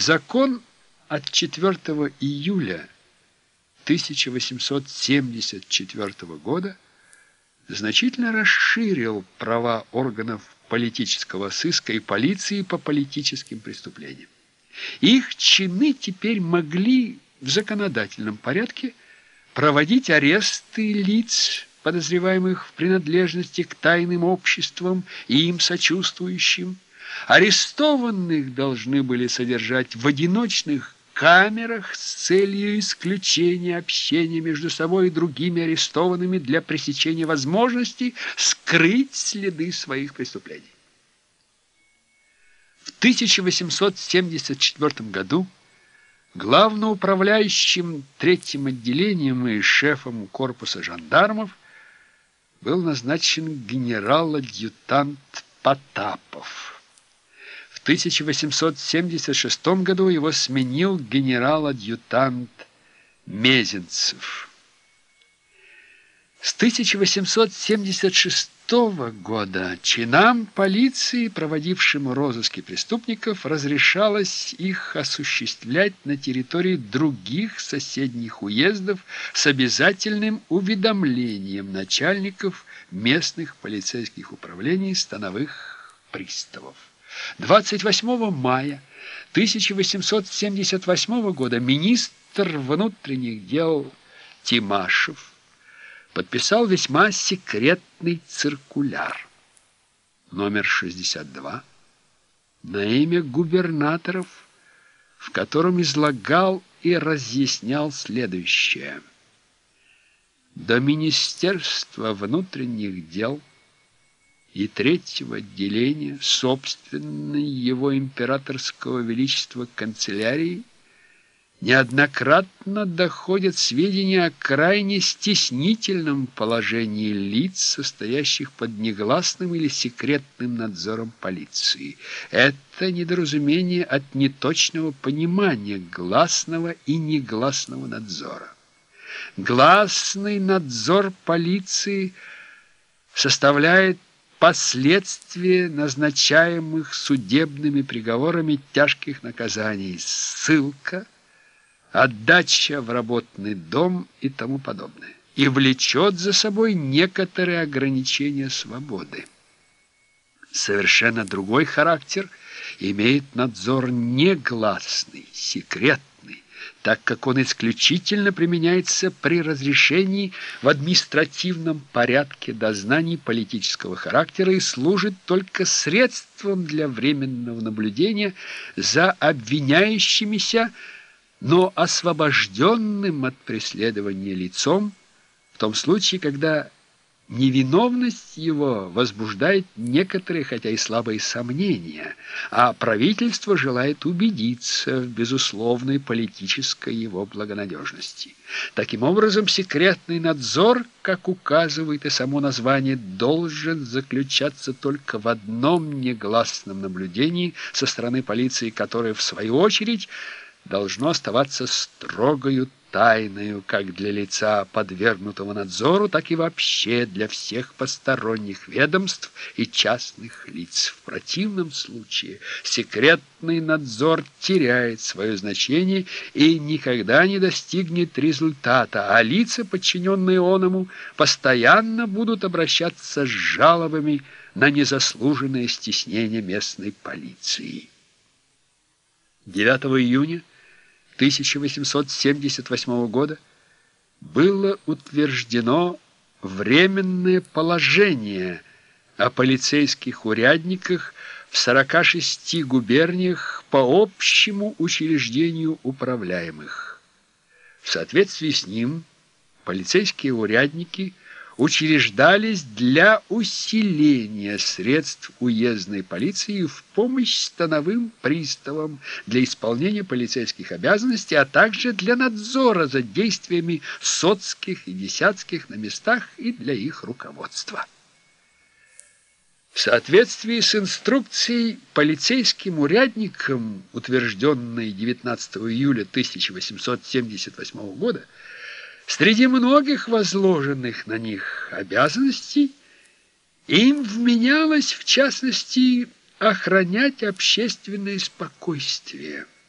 Закон от 4 июля 1874 года значительно расширил права органов политического сыска и полиции по политическим преступлениям. Их чины теперь могли в законодательном порядке проводить аресты лиц, подозреваемых в принадлежности к тайным обществам и им сочувствующим. Арестованных должны были содержать в одиночных камерах с целью исключения общения между собой и другими арестованными для пресечения возможности скрыть следы своих преступлений. В 1874 году главноуправляющим третьим отделением и шефом корпуса жандармов был назначен генерал-адъютант Потапов. В 1876 году его сменил генерал-адъютант Мезенцев. С 1876 года чинам полиции, проводившим розыски преступников, разрешалось их осуществлять на территории других соседних уездов с обязательным уведомлением начальников местных полицейских управлений становых приставов. 28 мая 1878 года министр внутренних дел Тимашев подписал весьма секретный циркуляр номер 62 на имя губернаторов, в котором излагал и разъяснял следующее. До Министерства внутренних дел и третьего отделения собственной его императорского величества канцелярии неоднократно доходят сведения о крайне стеснительном положении лиц, состоящих под негласным или секретным надзором полиции. Это недоразумение от неточного понимания гласного и негласного надзора. Гласный надзор полиции составляет последствия назначаемых судебными приговорами тяжких наказаний. Ссылка – отдача в работный дом и тому подобное, и влечет за собой некоторые ограничения свободы. Совершенно другой характер имеет надзор негласный, секретный, так как он исключительно применяется при разрешении в административном порядке дознаний политического характера и служит только средством для временного наблюдения за обвиняющимися, но освобожденным от преследования лицом в том случае, когда невиновность его возбуждает некоторые, хотя и слабые сомнения, а правительство желает убедиться в безусловной политической его благонадежности. Таким образом, секретный надзор, как указывает и само название, должен заключаться только в одном негласном наблюдении со стороны полиции, которое, в свою очередь, должно оставаться строгою тайною как для лица, подвергнутого надзору, так и вообще для всех посторонних ведомств и частных лиц. В противном случае секретный надзор теряет свое значение и никогда не достигнет результата, а лица, подчиненные оному, постоянно будут обращаться с жалобами на незаслуженное стеснение местной полиции. 9 июня 1878 года было утверждено временное положение о полицейских урядниках в 46 губерниях по общему учреждению управляемых. В соответствии с ним полицейские урядники – учреждались для усиления средств уездной полиции в помощь становым приставам для исполнения полицейских обязанностей, а также для надзора за действиями соцких и десятских на местах и для их руководства. В соответствии с инструкцией полицейским урядникам, утвержденной 19 июля 1878 года, Среди многих возложенных на них обязанностей им вменялось, в частности, охранять общественное спокойствие –